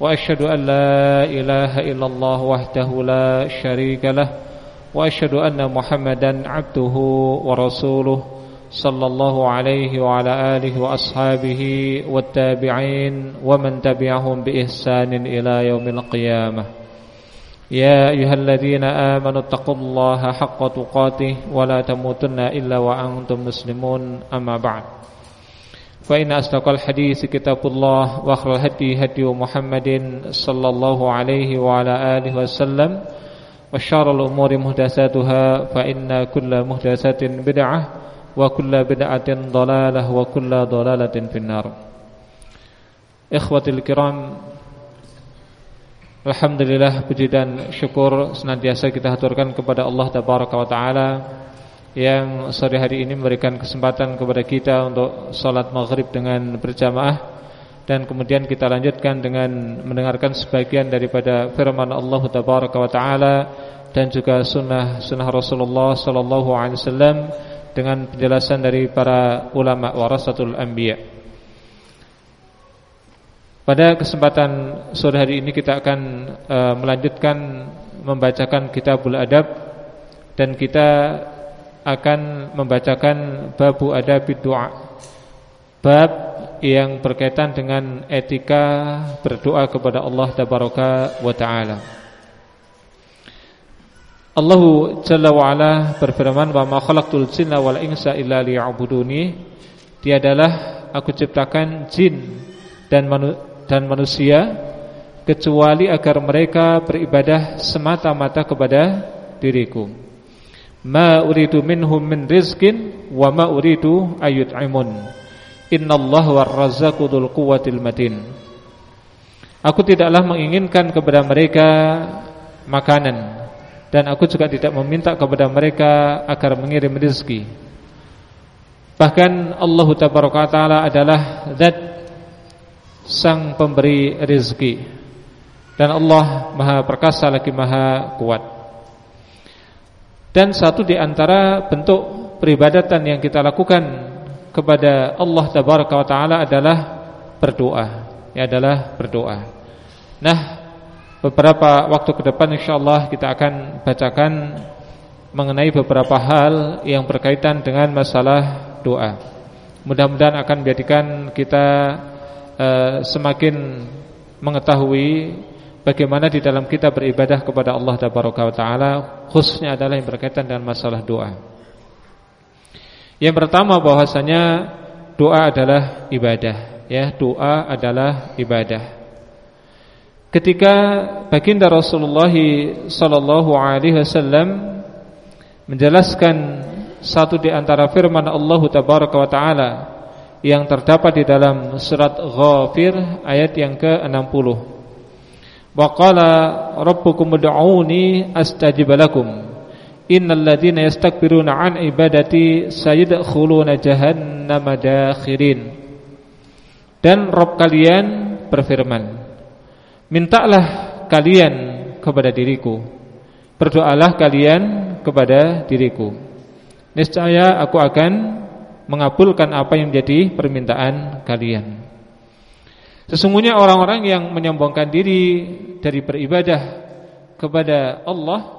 وأشهد أن لا إله إلا الله وحده لا شريك له وأشهد أن محمدا عبده ورسوله صلى الله عليه وعلى آله وأصحابه والتابعين ومن تبعهم بإحسان إلى يوم القيامة. يا أيها الذين آمنوا اتقوا الله حق تقاته ولا تموتن إلا وأنتم مسلمون أما بعد. فإن أصدق الحديث كتاب الله وأخر الهدي هدي محمد صلى الله عليه وعلى آله وسلم وشار الأمور محدثاتها فإن كل محدثات بدعة وكل بدعة ضلالة وكل ضلالة في النار إخوتي الكرام Alhamdulillah puji dan syukur senantiasa kita haturkan kepada Allah Tabaraka wa Taala yang sore hari ini memberikan kesempatan kepada kita untuk sholat maghrib dengan berjamaah dan kemudian kita lanjutkan dengan mendengarkan sebagian daripada firman Allah Taala dan juga sunnah sunnah Rasulullah Sallallahu Alaihi Wasallam dengan penjelasan dari para ulama warasatul anbiya. Pada kesempatan sore hari ini kita akan uh, melanjutkan membacakan kitabul adab dan kita akan membacakan babu adab doa. Bab yang berkaitan dengan etika berdoa kepada Allah tabaraka wa taala. Allah Jalla wa ala berfirman wa ma khalaqtul jinna wal insa illa liya'buduni. Tiadalah aku ciptakan jin dan manu dan manusia kecuali agar mereka beribadah semata-mata kepada diriku ma uridu minhum min rizkin wa ma uridu ayut'imun innallaha warrazzaqu dzul quwwatil matin Aku tidaklah menginginkan kepada mereka makanan dan aku juga tidak meminta kepada mereka agar mengirim rezeki. Bahkan Allah Taala adalah zat sang pemberi rezeki. Dan Allah Maha perkasa lagi Maha kuat. Dan satu di antara bentuk peribadatan yang kita lakukan kepada Allah taala adalah berdoa. Ya adalah berdoa. Nah, beberapa waktu ke depan insyaallah kita akan bacakan mengenai beberapa hal yang berkaitan dengan masalah doa. Mudah-mudahan akan menjadikan kita uh, semakin mengetahui bagaimana di dalam kita beribadah kepada Allah taala khususnya adalah yang berkaitan dengan masalah doa. Yang pertama bahwasanya doa adalah ibadah, ya, doa adalah ibadah. Ketika baginda Rasulullah sallallahu alaihi wasallam menjelaskan satu di antara firman Allah taala yang terdapat di dalam surat Ghafir ayat yang ke-60 Wa qala rabbukum ud'uni astajib lakum. Innal ladzina yastakbiruna an ibadati sayadkhuluna jahannama dakhirin. Dan Rabb kalian berfirman, mintalah kalian kepada diriku. Berdoalah kalian kepada diriku. Niscaya aku akan mengabulkan apa yang menjadi permintaan kalian. Sesungguhnya orang-orang yang menyombongkan diri dari beribadah kepada Allah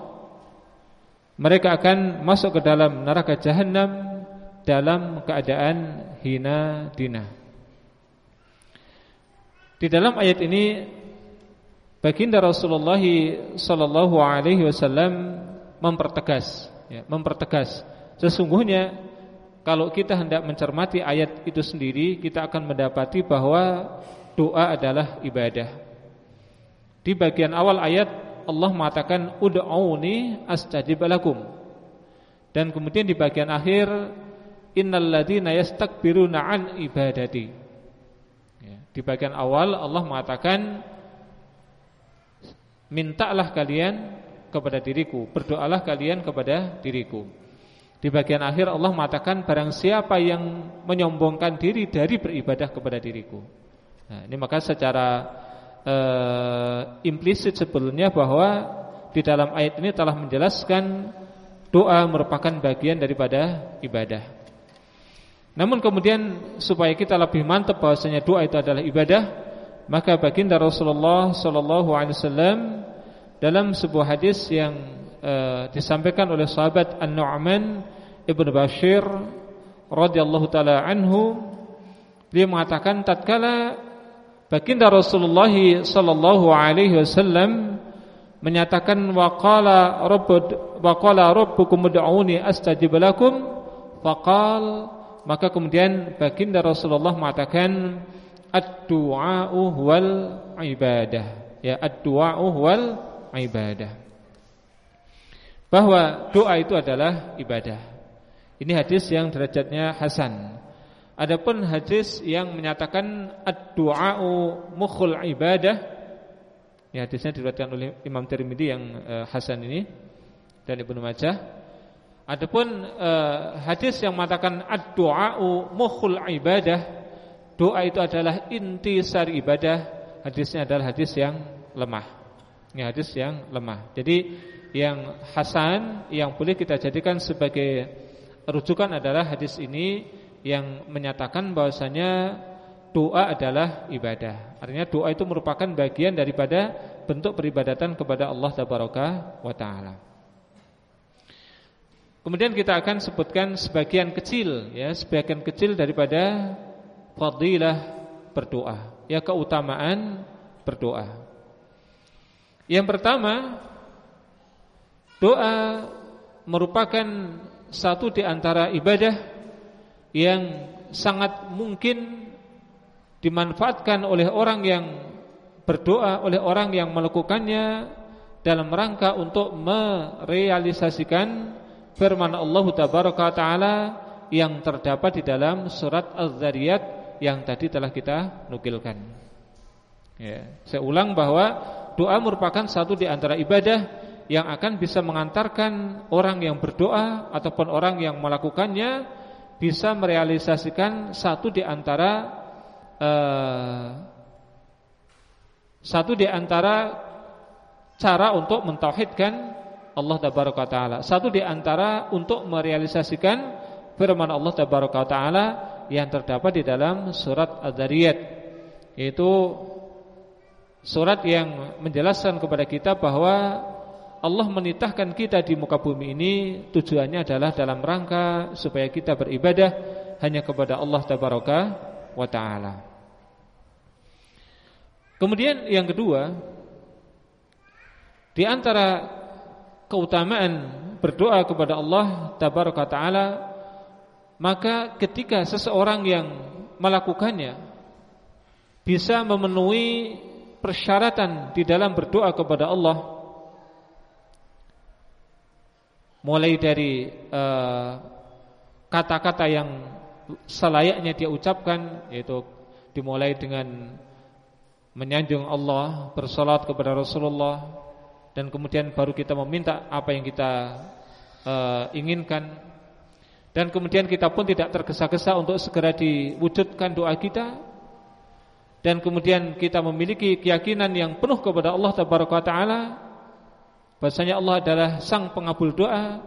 mereka akan masuk ke dalam neraka jahanam dalam keadaan hina dina. Di dalam ayat ini baginda Rasulullah sallallahu alaihi wasallam mempertegas ya, mempertegas sesungguhnya kalau kita hendak mencermati ayat itu sendiri kita akan mendapati bahwa doa adalah ibadah. Di bagian awal ayat Allah mengatakan ud'uni astajib lakum. Dan kemudian di bagian akhir innal ladzina yastakbiruna an ibadati. Ya, di bagian awal Allah mengatakan mintalah kalian kepada diriku, berdoalah kalian kepada diriku. Di bagian akhir Allah mengatakan barang siapa yang menyombongkan diri dari beribadah kepada diriku. Nah, ini maka secara uh, implisit sebelumnya bahwa di dalam ayat ini telah menjelaskan doa merupakan bagian daripada ibadah. Namun kemudian supaya kita lebih mantap bahwasanya doa itu adalah ibadah, maka baginda Rasulullah sallallahu alaihi wasallam dalam sebuah hadis yang uh, disampaikan oleh sahabat An-Nu'man Ibnu Bashir radhiyallahu taala anhu dia mengatakan tatkala baginda Rasulullah sallallahu alaihi wasallam menyatakan waqala rabbud waqala rabbukum ud'uni astajib lakum. Faqal maka kemudian baginda Rasulullah mengatakan ad-du'a'u wal ibadah. Ya ad-du'a'u wal ibadah. Bahwa doa itu adalah ibadah. Ini hadis yang derajatnya hasan adapun hadis yang menyatakan ad-du'a'u mukhul ibadah Ya, hadisnya diriwayatkan oleh Imam Tirmidzi yang uh, hasan ini dan Ibnu Majah. Adapun uh, hadis yang mengatakan ad-du'a'u mukhul ibadah, doa itu adalah inti sari ibadah, hadisnya adalah hadis yang lemah. Ini hadis yang lemah. Jadi yang hasan yang boleh kita jadikan sebagai rujukan adalah hadis ini yang menyatakan bahwasanya doa adalah ibadah. Artinya doa itu merupakan bagian daripada bentuk peribadatan kepada Allah Tabaraka wa taala. Kemudian kita akan sebutkan sebagian kecil ya, sebagian kecil daripada fadilah berdoa, ya keutamaan berdoa. Yang pertama, doa merupakan satu di antara ibadah yang sangat mungkin dimanfaatkan oleh orang yang berdoa, oleh orang yang melakukannya dalam rangka untuk merealisasikan firman Allah taala yang terdapat di dalam surat Az-Zariyat yang tadi telah kita nukilkan. Ya, saya ulang bahwa doa merupakan satu di antara ibadah yang akan bisa mengantarkan orang yang berdoa ataupun orang yang melakukannya bisa merealisasikan satu di antara uh, satu di antara cara untuk mentauhidkan Allah tabaraka taala. Satu di antara untuk merealisasikan firman Allah tabaraka taala yang terdapat di dalam surat Ad-Dariyat yaitu surat yang menjelaskan kepada kita bahwa Allah menitahkan kita di muka bumi ini tujuannya adalah dalam rangka supaya kita beribadah hanya kepada Allah tabaraka wa taala. Kemudian yang kedua, di antara keutamaan berdoa kepada Allah tabaraka taala, maka ketika seseorang yang melakukannya bisa memenuhi persyaratan di dalam berdoa kepada Allah mulai dari eh, kata-kata uh, yang selayaknya dia ucapkan yaitu dimulai dengan menyanjung Allah, bersolat kepada Rasulullah dan kemudian baru kita meminta apa yang kita uh, inginkan. Dan kemudian kita pun tidak tergesa-gesa untuk segera diwujudkan doa kita. Dan kemudian kita memiliki keyakinan yang penuh kepada Allah taala bahasanya Allah adalah sang pengabul doa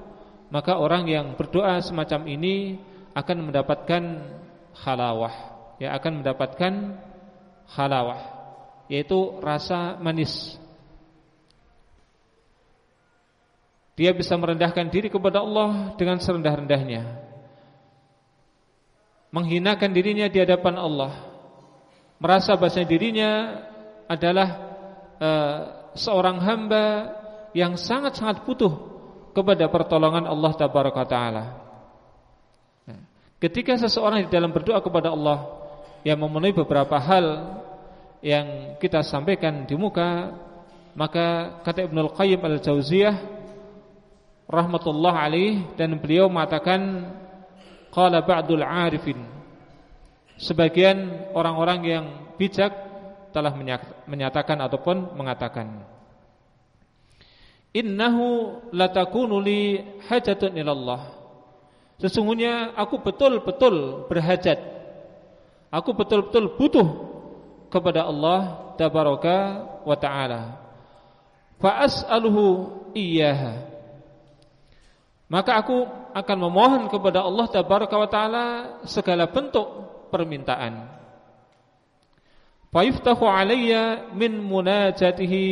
maka orang yang berdoa semacam ini akan mendapatkan halawah ya akan mendapatkan halawah yaitu rasa manis. Dia bisa merendahkan diri kepada Allah dengan serendah-rendahnya. Menghinakan dirinya di hadapan Allah. Merasa bahasa dirinya adalah uh, seorang hamba yang sangat-sangat butuh kepada pertolongan Allah taala. Ketika seseorang di dalam berdoa kepada Allah yang memenuhi beberapa hal yang kita sampaikan di muka maka kata Ibnu Al-Qayyim Al-Jauziyah rahmatullah alaih dan beliau mengatakan qala ba'dul 'arifin sebagian orang-orang yang bijak telah menyatakan ataupun mengatakan innahu latakunu li hajatun ilallah. Sesungguhnya aku betul-betul berhajat. Aku betul-betul butuh kepada Allah tabaraka wa taala. Fa as'aluhu iyyaha. Maka aku akan memohon kepada Allah tabaraka wa taala segala bentuk permintaan. Fa yuftahu alayya min munajatihi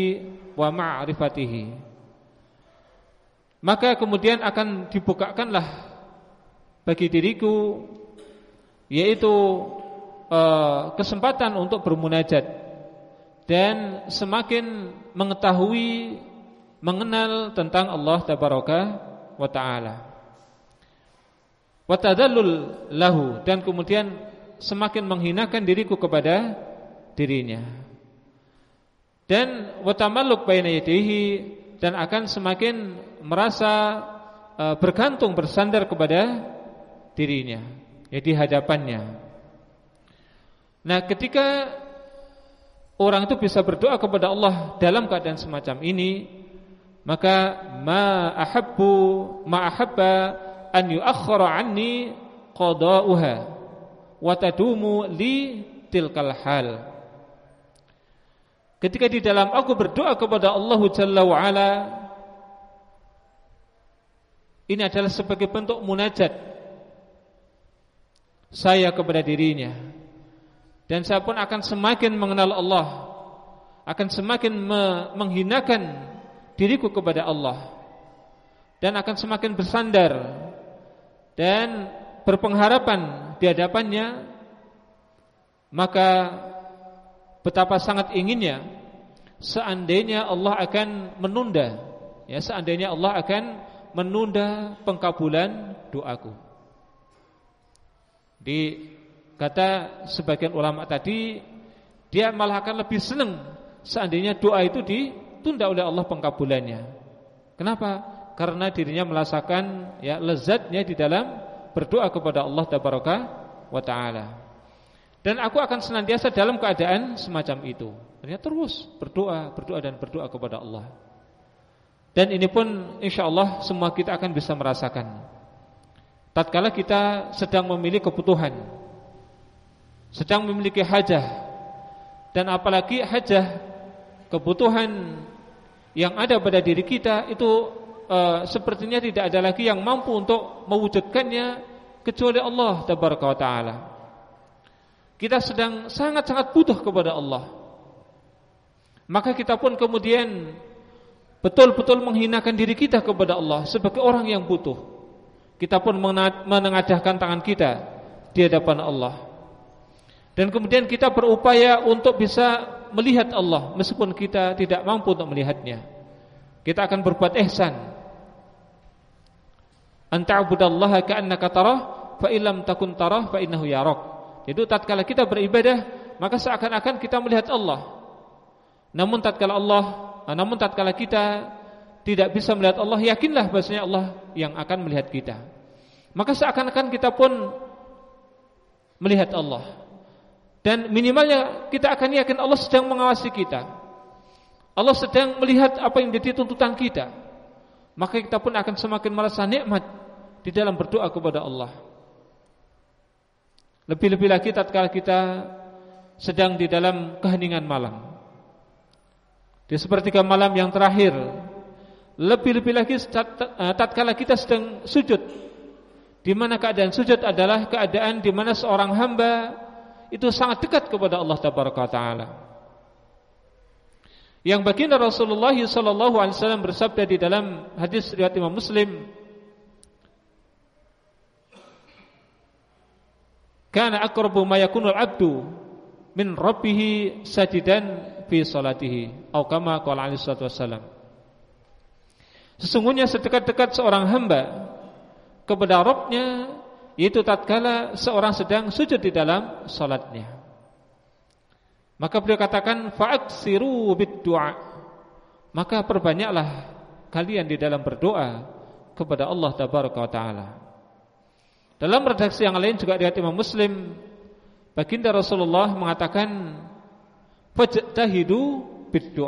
wa ma'rifatihi maka kemudian akan dibukakanlah bagi diriku yaitu uh, kesempatan untuk bermunajat dan semakin mengetahui mengenal tentang Allah tabaraka wa taala. Wa tadallul lahu dan kemudian semakin menghinakan diriku kepada dirinya. Dan wa tamalluk baina yadihi dan akan semakin merasa uh, bergantung bersandar kepada dirinya, ya di hadapannya. Nah, ketika orang itu bisa berdoa kepada Allah dalam keadaan semacam ini, maka ma ahabbu ma ahabba an yuakhkhara anni qada'uha wa tadumu li tilkal hal. Ketika di dalam aku berdoa kepada Allah Jalla wa'ala Ini adalah sebagai bentuk munajat. Saya kepada dirinya. Dan saya pun akan semakin mengenal Allah. Akan semakin menghinakan diriku kepada Allah. Dan akan semakin bersandar Dan berpengharapan di hadapannya. Maka betapa sangat inginnya seandainya Allah akan menunda ya seandainya Allah akan menunda pengkabulan doaku di kata sebagian ulama tadi dia malah akan lebih senang seandainya doa itu ditunda oleh Allah pengkabulannya kenapa karena dirinya merasakan ya lezatnya di dalam berdoa kepada Allah wa taala dan aku akan senantiasa dalam keadaan semacam itu. Artinya terus berdoa, berdoa dan berdoa kepada Allah. Dan ini pun insya Allah semua kita akan bisa merasakan. Tatkala kita sedang memiliki kebutuhan, sedang memiliki hajah, dan apalagi hajah kebutuhan yang ada pada diri kita itu uh, sepertinya tidak ada lagi yang mampu untuk mewujudkannya kecuali Allah Taala. Kita sedang sangat-sangat butuh kepada Allah Maka kita pun kemudian Betul-betul menghinakan diri kita kepada Allah Sebagai orang yang butuh. Kita pun menengadahkan tangan kita Di hadapan Allah. Dan kemudian kita berupaya Untuk bisa melihat Allah Meskipun kita tidak mampu untuk melihatnya. Kita akan berbuat ihsan. Anta'budallaha ka'annaka tarah Fa'ilam takun tarah fa'innahu yarak itu tatkala kita beribadah maka seakan-akan kita melihat Allah. Namun tatkala Allah, ah, namun tatkala kita tidak bisa melihat Allah, yakinlah bahwasanya Allah yang akan melihat kita. Maka seakan-akan kita pun melihat Allah. Dan minimalnya kita akan yakin Allah sedang mengawasi kita. Allah sedang melihat apa yang jadi tuntutan kita. Maka kita pun akan semakin merasa nikmat di dalam berdoa kepada Allah. Lebih-lebih lagi tatkala kita sedang di dalam keheningan malam. Di sepertiga malam yang terakhir, lebih-lebih lagi eh, tatkala kita sedang sujud. Di mana keadaan sujud adalah keadaan di mana seorang hamba itu sangat dekat kepada Allah taala. Yang baginda Rasulullah sallallahu alaihi wasallam bersabda di dalam hadis riwayat Imam Muslim Kana aqrabu ma yakunul abdu min rabbih sajidan fi salatihi atau kama qala alaihi. Sesungguhnya sedekat-dekat seorang hamba kepada Rabbnya yaitu tatkala seorang sedang sujud di dalam salatnya. Maka beliau katakan fa'aksiru bid du'a. Maka perbanyaklah kalian di dalam berdoa kepada Allah tabaraka wa taala. Dalam redaksi yang lain juga riwayat Imam Muslim, baginda Rasulullah mengatakan fajtahidu bid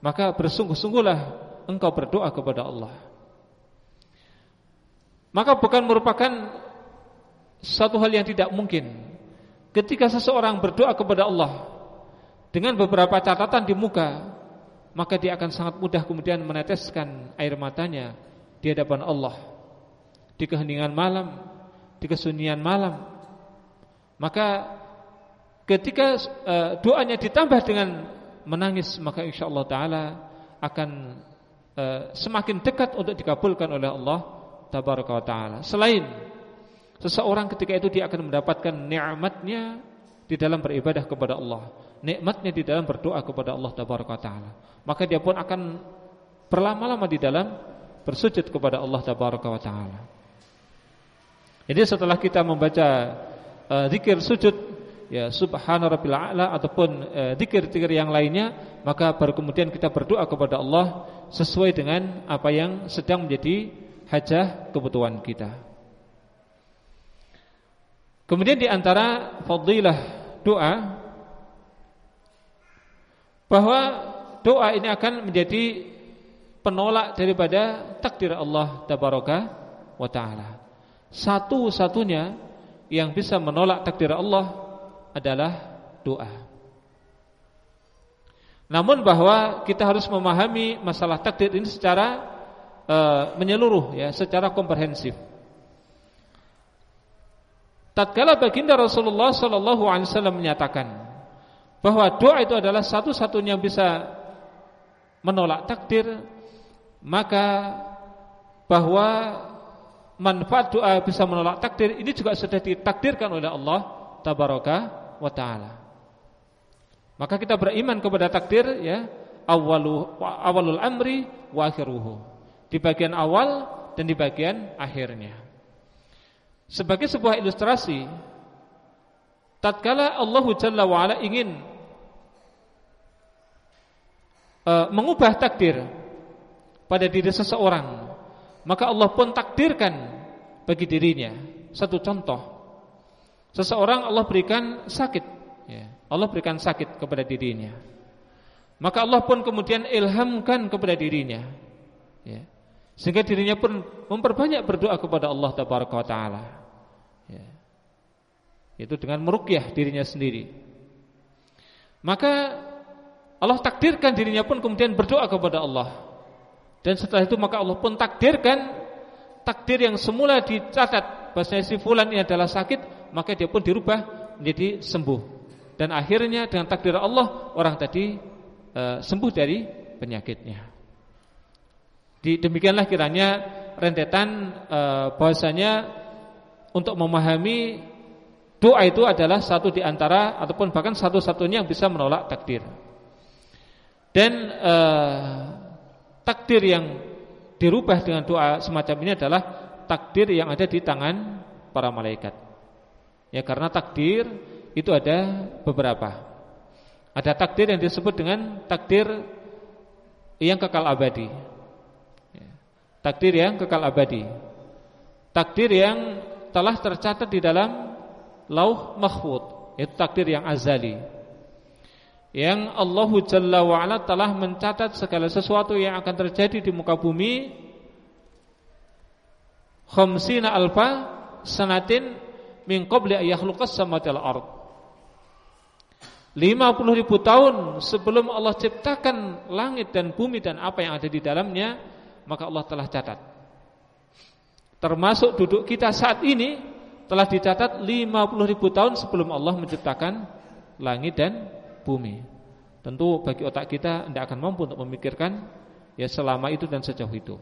Maka bersungguh-sungguhlah engkau berdoa kepada Allah. Maka bukan merupakan satu hal yang tidak mungkin ketika seseorang berdoa kepada Allah dengan beberapa catatan di muka, maka dia akan sangat mudah kemudian meneteskan air matanya di hadapan Allah di keheningan malam, di kesunyian malam. Maka ketika uh, doanya ditambah dengan menangis, maka insya Allah Taala akan uh, semakin dekat untuk dikabulkan oleh Allah Tabaraka Taala. Selain seseorang ketika itu dia akan mendapatkan nikmatnya di dalam beribadah kepada Allah nikmatnya di dalam berdoa kepada Allah Tabaraka taala. Maka dia pun akan berlama-lama di dalam bersujud kepada Allah Tabaraka taala. Jadi setelah kita membaca uh, zikir sujud ya subhana rabbil a'la ataupun uh, zikir-zikir yang lainnya, maka baru kemudian kita berdoa kepada Allah sesuai dengan apa yang sedang menjadi hajah kebutuhan kita. Kemudian di antara fadilah doa bahwa doa ini akan menjadi penolak daripada takdir Allah tabaraka wa taala. Satu-satunya yang bisa menolak takdir Allah adalah doa. Namun bahwa kita harus memahami masalah takdir ini secara uh, menyeluruh ya, secara komprehensif. Tatkala baginda Rasulullah sallallahu alaihi wasallam menyatakan bahwa doa itu adalah satu-satunya yang bisa menolak takdir, maka bahwa manfaat doa bisa menolak takdir ini juga sudah ditakdirkan oleh Allah tabaraka wa taala. Maka kita beriman kepada takdir ya, awalu awalul amri wa akhiruhu. Di bagian awal dan di bagian akhirnya. Sebagai sebuah ilustrasi, tatkala Allah Jalla wa ala ingin e, mengubah takdir pada diri seseorang, maka Allah pun takdirkan bagi dirinya. Satu contoh, seseorang Allah berikan sakit, ya. Allah berikan sakit kepada dirinya. Maka Allah pun kemudian ilhamkan kepada dirinya, ya. sehingga dirinya pun memperbanyak berdoa kepada Allah Taala. Ya. Itu dengan merukyah dirinya sendiri. Maka Allah takdirkan dirinya pun kemudian berdoa kepada Allah. Dan setelah itu maka Allah pun takdirkan takdir yang semula dicatat bahwasanya si fulan ini adalah sakit, maka dia pun dirubah menjadi sembuh. Dan akhirnya dengan takdir Allah orang tadi e, sembuh dari penyakitnya. Di, demikianlah kiranya rentetan e, bahwasanya untuk memahami doa itu adalah satu di antara ataupun bahkan satu-satunya yang bisa menolak takdir. Dan uh, takdir yang dirubah dengan doa semacam ini adalah takdir yang ada di tangan para malaikat. Ya karena takdir itu ada beberapa. Ada takdir yang disebut dengan takdir yang kekal abadi. Ya. Takdir yang kekal abadi. Takdir yang telah tercatat di dalam lauh mahfud, itu takdir yang azali yang Allah Jalla wa'ala telah mencatat segala sesuatu yang akan terjadi di muka bumi khamsina alfa sanatin min qabli ayakhluqas samawati wal ard 50 ribu tahun sebelum Allah ciptakan langit dan bumi dan apa yang ada di dalamnya maka Allah telah catat termasuk duduk kita saat ini telah dicatat 50 ribu tahun sebelum Allah menciptakan langit dan bumi. Tentu bagi otak kita tidak akan mampu untuk memikirkan ya selama itu dan sejauh itu.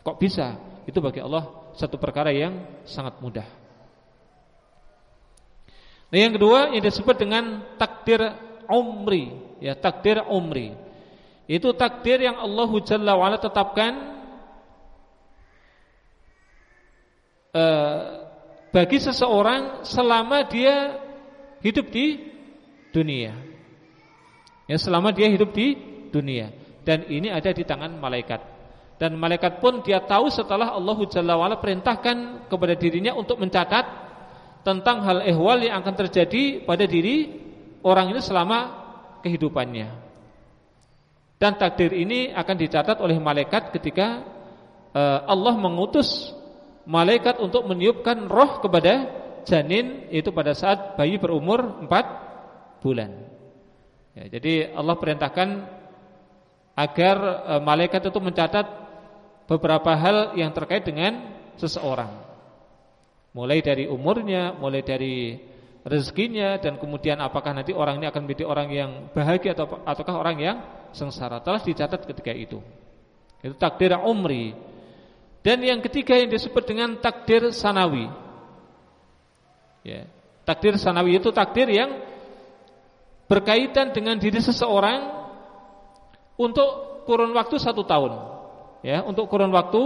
Kok bisa? Itu bagi Allah satu perkara yang sangat mudah. Nah, yang kedua yang disebut dengan takdir umri, ya takdir umri. Itu takdir yang Allah Jalla wa'ala tetapkan eh, bagi seseorang selama dia hidup di dunia. Ya selama dia hidup di dunia. Dan ini ada di tangan malaikat. Dan malaikat pun dia tahu setelah Allah Jalla wa'ala perintahkan kepada dirinya untuk mencatat tentang hal ehwal yang akan terjadi pada diri orang ini selama kehidupannya Dan takdir ini akan dicatat oleh malaikat ketika uh, Allah mengutus malaikat untuk meniupkan roh kepada janin itu pada saat bayi berumur 4 bulan. Ya, jadi Allah perintahkan agar uh, malaikat itu mencatat beberapa hal yang terkait dengan seseorang. Mulai dari umurnya, mulai dari rezekinya dan kemudian apakah nanti orang ini akan menjadi orang yang bahagia atau ataukah orang yang sengsara. Telah dicatat ketika itu. Itu takdir umri. Dan yang ketiga yang disebut dengan takdir sanawi. Ya. Takdir sanawi itu takdir yang berkaitan dengan diri seseorang untuk kurun waktu satu tahun. Ya, untuk kurun waktu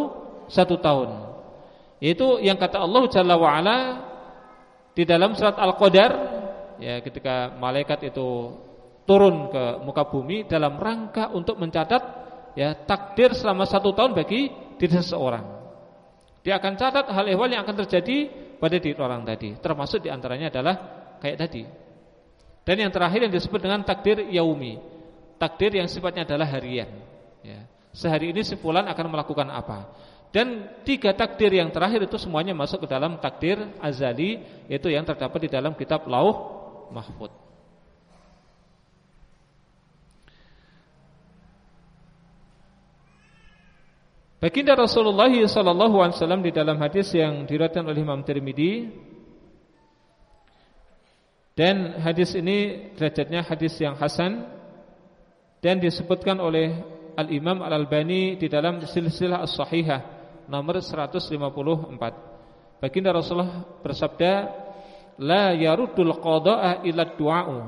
satu tahun. Itu yang kata Allah Jalla wa ala di dalam surat Al-Qadar ya ketika malaikat itu turun ke muka bumi dalam rangka untuk mencatat ya takdir selama satu tahun bagi diri seseorang. Dia akan catat hal ehwal yang akan terjadi pada diri orang tadi. Termasuk di antaranya adalah kayak tadi. Dan yang terakhir yang disebut dengan takdir yaumi. Takdir yang sifatnya adalah harian. Ya. Sehari ini si akan melakukan apa. Dan tiga takdir yang terakhir itu semuanya masuk ke dalam takdir azali Yaitu yang terdapat di dalam kitab Lauh Mahfud. Baginda Rasulullah wasallam di dalam hadis yang diriwayatkan oleh Imam Tirmizi dan hadis ini derajatnya hadis yang hasan dan disebutkan oleh Al Imam Al Albani di dalam silsilah as-sahihah nomor 154. Baginda Rasulullah bersabda, "La yaruddul qada'a illa du'a'u."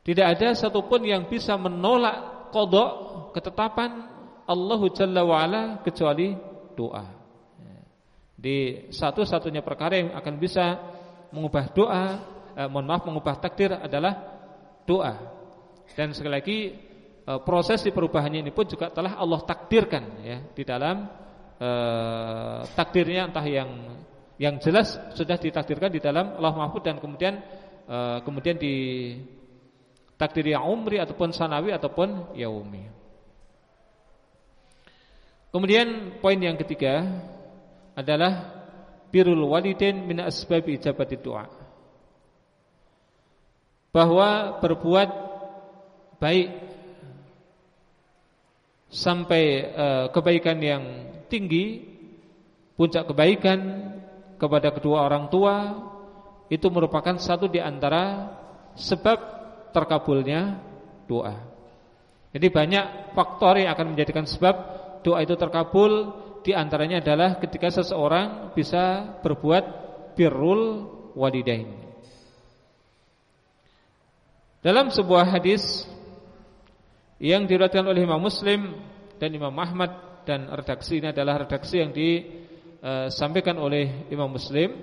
Tidak ada satupun yang bisa menolak qada ketetapan Allah Jalla wa ala kecuali doa. Di satu-satunya perkara yang akan bisa mengubah doa, eh, mohon maaf mengubah takdir adalah doa. Dan sekali lagi eh, proses di perubahannya ini pun juga telah Allah takdirkan ya di dalam eh, takdirnya entah yang yang jelas sudah ditakdirkan di dalam Allah Mahfud dan kemudian eh, kemudian di takdir yang umri ataupun sanawi ataupun yaumi. Kemudian poin yang ketiga adalah birrul walidain min asbab ijabati doa. Bahwa berbuat baik sampai uh, kebaikan yang tinggi puncak kebaikan kepada kedua orang tua itu merupakan satu di antara sebab terkabulnya doa. Jadi banyak faktor yang akan menjadikan sebab doa itu terkabul di antaranya adalah ketika seseorang bisa berbuat birrul walidain. Dalam sebuah hadis yang diriwayatkan oleh Imam Muslim dan Imam Ahmad dan redaksi ini adalah redaksi yang disampaikan oleh Imam Muslim.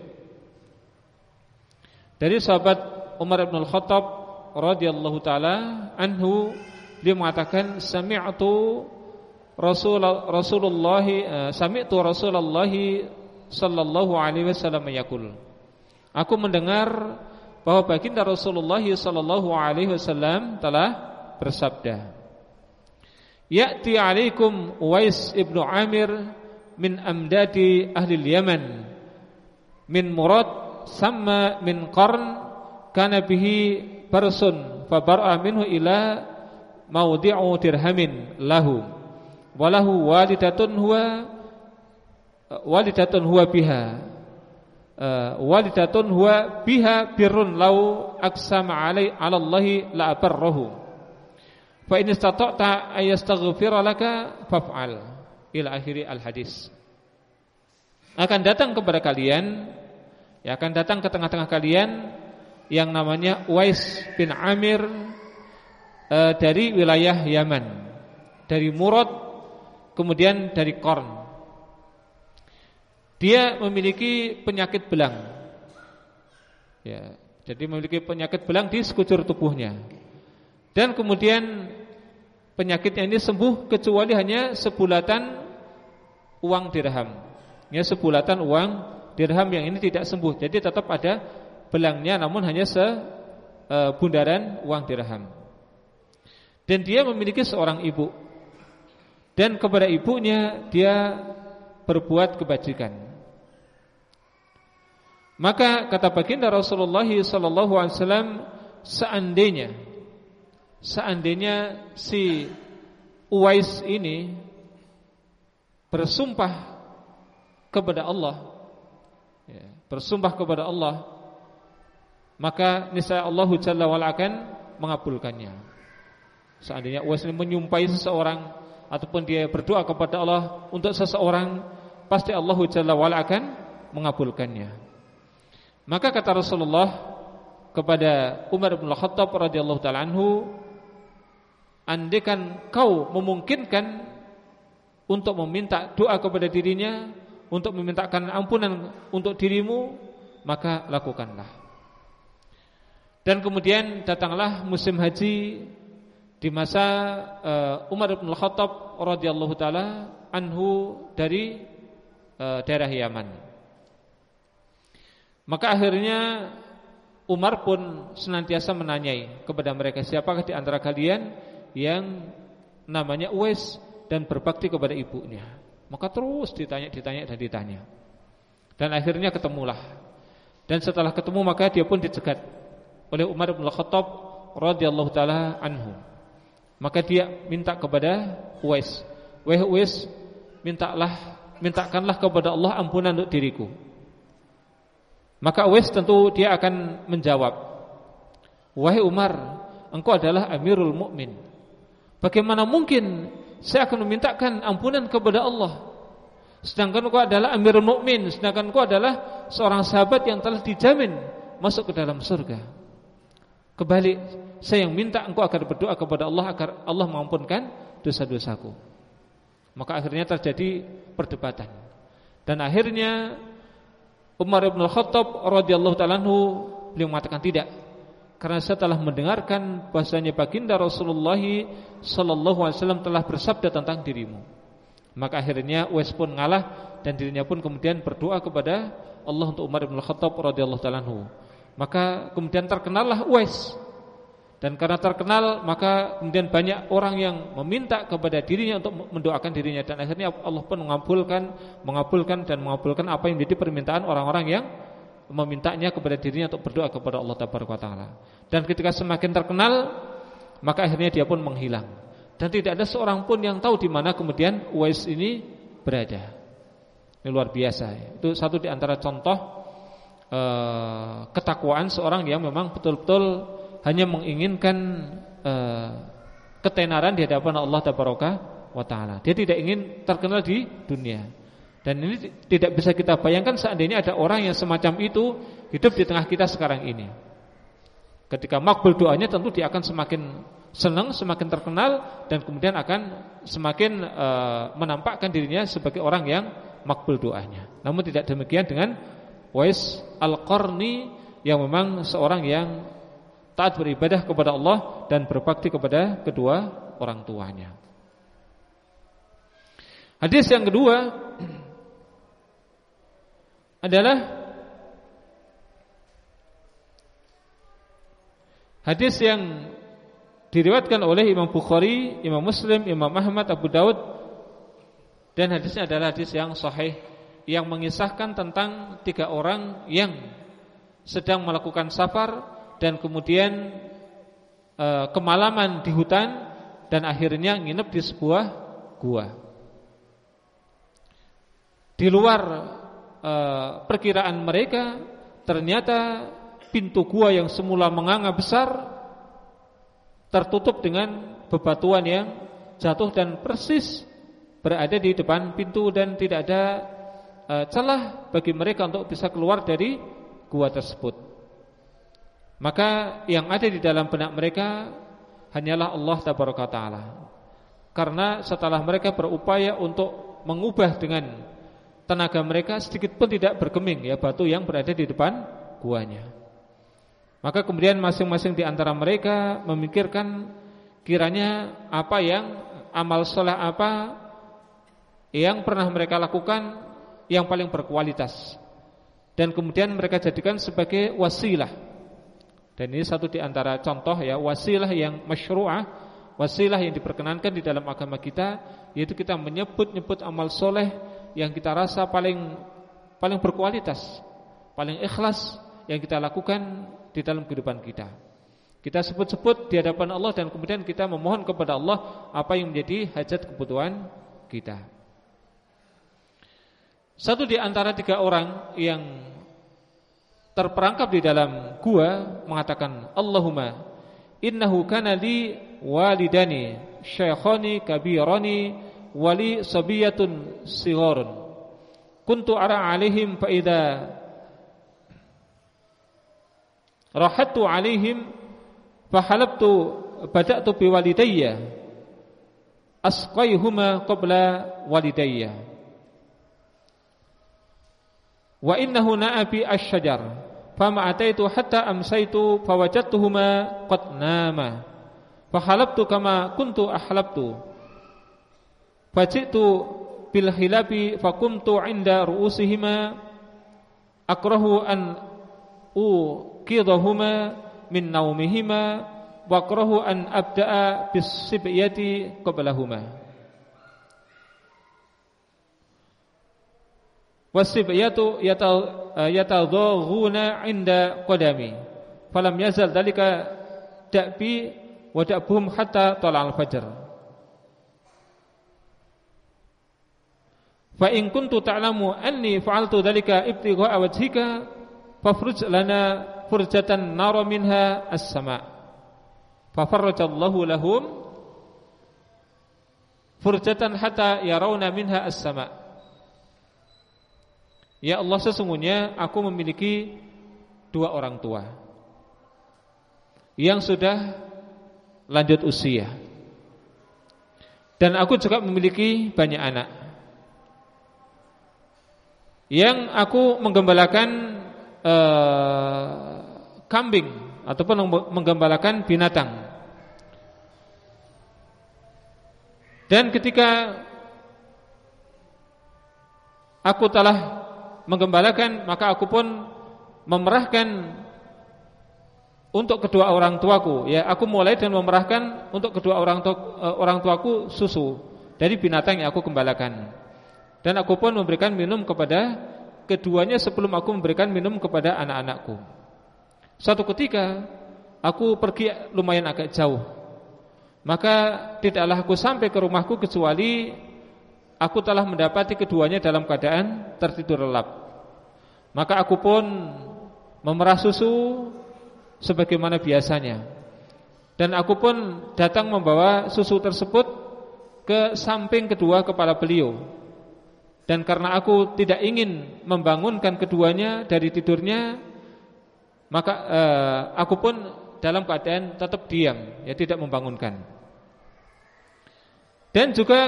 Dari sahabat Umar bin Al-Khattab radhiyallahu taala anhu dia mengatakan sami'tu Rasul Rasulullah uh, sami'tu Rasulullah sallallahu alaihi wasallam yaqul. Aku mendengar bahwa baginda Rasulullah sallallahu alaihi wasallam telah bersabda يأتي عليكم أويس ابن عامر من أمداد أهل اليمن من مراد سمى من قرن كان به برس فبرأ منه إلى موضع درهم له وله والدة هو والدة هو بها آه، والدة هو بها بر لو أقسم علي على الله لأبره. Fa in istata'ta ayastaghfira laka faf'al ila akhiri al-hadis. Akan datang kepada kalian ya akan datang ke tengah-tengah kalian yang namanya Uwais bin Amir e, dari wilayah Yaman, dari Murad kemudian dari Korn. Dia memiliki penyakit belang. Ya, jadi memiliki penyakit belang di sekujur tubuhnya. Dan kemudian penyakitnya ini sembuh kecuali hanya sebulatan uang dirham. Ya sebulatan uang dirham yang ini tidak sembuh. Jadi tetap ada belangnya namun hanya sebundaran e, uang dirham. dan dia memiliki seorang ibu dan kepada ibunya dia berbuat kebajikan. Maka kata baginda Rasulullah sallallahu alaihi wasallam seandainya seandainya si Uwais ini bersumpah kepada Allah ya, bersumpah kepada Allah maka niscaya Allah Jalla wa'ala akan mengabulkannya. Seandainya Uwais ini menyumpahi seseorang ataupun dia berdoa kepada Allah untuk seseorang pasti Allah Jalla wa'ala akan mengabulkannya. Maka kata Rasulullah kepada Umar bin Khattab radhiyallahu taala anhu, andaikan kau memungkinkan untuk meminta doa kepada dirinya, untuk memintakan ampunan untuk dirimu, maka lakukanlah. Dan kemudian datanglah musim haji di masa uh, Umar bin Khattab radhiyallahu taala anhu dari uh, daerah Yaman. Maka akhirnya Umar pun senantiasa menanyai kepada mereka siapakah di antara kalian yang namanya Uwais dan berbakti kepada ibunya. Maka terus ditanya, ditanya dan ditanya. Dan akhirnya ketemulah. Dan setelah ketemu maka dia pun dicegat oleh Umar bin Khattab radhiyallahu taala anhu. Maka dia minta kepada Uwais, "Wahai Uwais, mintalah mintakanlah kepada Allah ampunan untuk diriku." Maka Uwais tentu dia akan menjawab, "Wahai Umar, engkau adalah Amirul Mukmin. Bagaimana mungkin saya akan memintakan ampunan kepada Allah? Sedangkan engkau adalah Amirul Mukmin, sedangkan engkau adalah seorang sahabat yang telah dijamin masuk ke dalam surga." Kebalik, saya yang minta engkau agar berdoa kepada Allah agar Allah mengampunkan dosa-dosaku. Maka akhirnya terjadi perdebatan. Dan akhirnya Umar bin Khattab radhiyallahu taala beliau mengatakan tidak. Karena setelah mendengarkan bahasanya baginda Rasulullah sallallahu alaihi wasallam telah bersabda tentang dirimu. Maka akhirnya Uwais pun ngalah dan dirinya pun kemudian berdoa kepada Allah untuk Umar bin Khattab radhiyallahu taala Maka kemudian terkenallah Uwais. Dan karena terkenal maka kemudian banyak orang yang meminta kepada dirinya untuk mendoakan dirinya. Dan akhirnya Allah pun mengabulkan, mengabulkan dan mengabulkan apa yang menjadi permintaan orang-orang yang memintanya kepada dirinya untuk berdoa kepada Allah Taala. Dan ketika semakin terkenal maka akhirnya dia pun menghilang dan tidak ada seorang pun yang tahu di mana kemudian Uwais ini berada. Ini luar biasa. Itu satu di antara contoh uh, ketakwaan seorang yang memang betul-betul hanya menginginkan uh, ketenaran di hadapan Allah taala. Dia tidak ingin terkenal di dunia. Dan ini tidak bisa kita bayangkan seandainya ada orang yang semacam itu hidup di tengah kita sekarang ini. Ketika makbul doanya tentu dia akan semakin senang, semakin terkenal dan kemudian akan semakin uh, menampakkan dirinya sebagai orang yang makbul doanya. Namun tidak demikian dengan Wais Al-Qarni yang memang seorang yang taat beribadah kepada Allah dan berbakti kepada kedua orang tuanya. Hadis yang kedua adalah hadis yang diriwayatkan oleh Imam Bukhari, Imam Muslim, Imam Ahmad, Abu Daud dan hadisnya adalah hadis yang sahih yang mengisahkan tentang tiga orang yang sedang melakukan safar dan kemudian e, kemalaman di hutan dan akhirnya nginep di sebuah gua. Di luar e, perkiraan mereka ternyata pintu gua yang semula menganga besar tertutup dengan bebatuan yang jatuh dan persis berada di depan pintu dan tidak ada e, celah bagi mereka untuk bisa keluar dari gua tersebut. Maka yang ada di dalam benak mereka hanyalah Allah taala. Karena setelah mereka berupaya untuk mengubah dengan tenaga mereka sedikit pun tidak bergeming ya batu yang berada di depan guanya. Maka kemudian masing-masing di antara mereka memikirkan kiranya apa yang amal soleh apa yang pernah mereka lakukan yang paling berkualitas dan kemudian mereka jadikan sebagai wasilah dan ini satu di antara contoh ya wasilah yang masyru'ah wasilah yang diperkenankan di dalam agama kita yaitu kita menyebut-nyebut amal soleh yang kita rasa paling paling berkualitas, paling ikhlas yang kita lakukan di dalam kehidupan kita. Kita sebut-sebut di hadapan Allah dan kemudian kita memohon kepada Allah apa yang menjadi hajat kebutuhan kita. Satu di antara tiga orang yang terperangkap di dalam gua mengatakan Allahumma innahu kana li walidani syaikhani kabirani wali sabiyatun sighorun kuntu ara alaihim fa idza rahattu alaihim fa halabtu bada'tu bi walidayya asqaihuma qabla walidayya wa innahu na'abi asy-syajar Fama ataitu hatta amsaitu fawajadtuhuma qad nama. Fahalabtu kama kuntu ahlabtu. Fajitu bil hilabi fakumtu inda ru'usihima akrahu an uqidahuma min naumihima wa akrahu an abda'a bis sibyati qablahuma. wasibyatu eh, yatadhaghuna inda qadami falam yazal dalika da'bi wa da'buhum hatta tala'al fajr fa in kuntu ta'lamu anni fa'altu dalika ibtigha'a wajhika fafruj lana furjatan nara minha as-sama' fa farrajallahu lahum furjatan hatta yarawna minha as-sama' Ya Allah sesungguhnya aku memiliki dua orang tua Yang sudah lanjut usia. Dan aku juga memiliki banyak anak Yang aku menggembalakan eh, kambing Ataupun menggembalakan binatang. Dan ketika Aku telah menggembalakan maka aku pun memerahkan untuk kedua orang tuaku. Ya aku mulai dan memerahkan untuk kedua orang eh, orang tuaku susu dari binatang yang aku gembalakan dan aku pun memberikan minum kepada keduanya sebelum aku memberikan minum kepada anak-anakku suatu ketika aku pergi lumayan agak jauh maka tidaklah aku sampai ke rumahku kecuali aku telah mendapati keduanya dalam keadaan tertidur lelap. Maka aku pun memerah susu sebagaimana biasanya. Dan aku pun datang membawa susu tersebut ke samping kedua kepala beliau. Dan karena aku tidak ingin membangunkan keduanya dari tidurnya, maka eh, aku pun dalam keadaan tetap diam, ya tidak membangunkan. Dan juga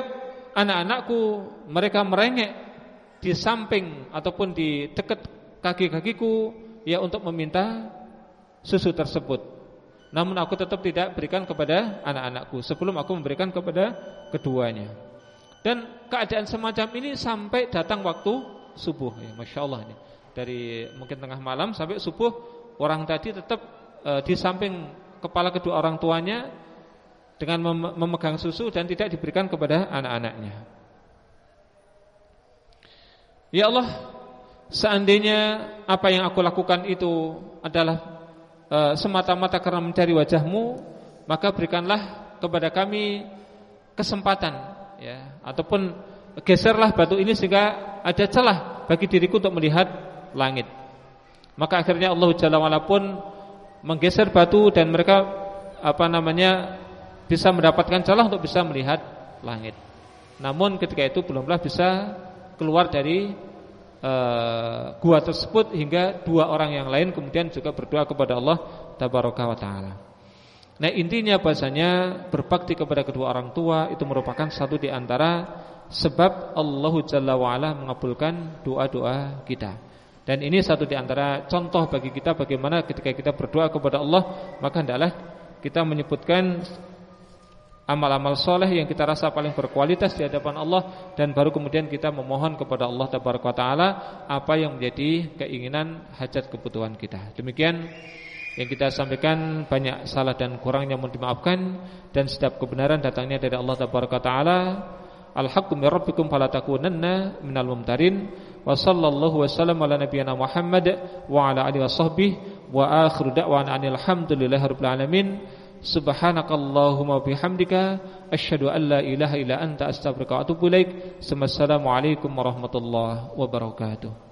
anak-anakku mereka merengek di samping ataupun di dekat kaki-kakiku ya untuk meminta susu tersebut. Namun aku tetap tidak berikan kepada anak-anakku sebelum aku memberikan kepada keduanya. Dan keadaan semacam ini sampai datang waktu subuh ya, Masya Allah ini. Dari mungkin tengah malam sampai subuh orang tadi tetap e, di samping kepala kedua orang tuanya dengan memegang susu dan tidak diberikan kepada anak-anaknya. Ya Allah, seandainya apa yang aku lakukan itu adalah e, semata-mata karena mencari wajahmu, maka berikanlah kepada kami kesempatan, ya, ataupun geserlah batu ini sehingga ada celah bagi diriku untuk melihat langit. Maka akhirnya Allah Jalla wa'ala pun menggeser batu dan mereka apa namanya bisa mendapatkan celah untuk bisa melihat langit. Namun ketika itu belumlah bisa keluar dari uh, gua tersebut hingga dua orang yang lain kemudian juga berdoa kepada Allah tabaraka wa taala. Nah, intinya bahasanya berbakti kepada kedua orang tua itu merupakan satu di antara sebab Allah Jalla wa ala mengabulkan doa-doa kita. Dan ini satu di antara contoh bagi kita bagaimana ketika kita berdoa kepada Allah maka hendaklah kita menyebutkan amal-amal soleh yang kita rasa paling berkualitas di hadapan Allah dan baru kemudian kita memohon kepada Allah Taala apa yang menjadi keinginan hajat kebutuhan kita. Demikian yang kita sampaikan banyak salah dan kurangnya mohon dimaafkan dan setiap kebenaran datangnya dari Allah taala. Al-haqqu min rabbikum fala takunanna minal mumtarin. Wa sallallahu wasallam ala nabiyyina Muhammad wa ala alihi washabbihi wa akhiru da'wana alhamdulillahi rabbil alamin. Subhanakallahumma bihamdika asyhadu an la ilaha illa anta astaghfiruka wa atubu ilaik. Assalamualaikum warahmatullahi wabarakatuh.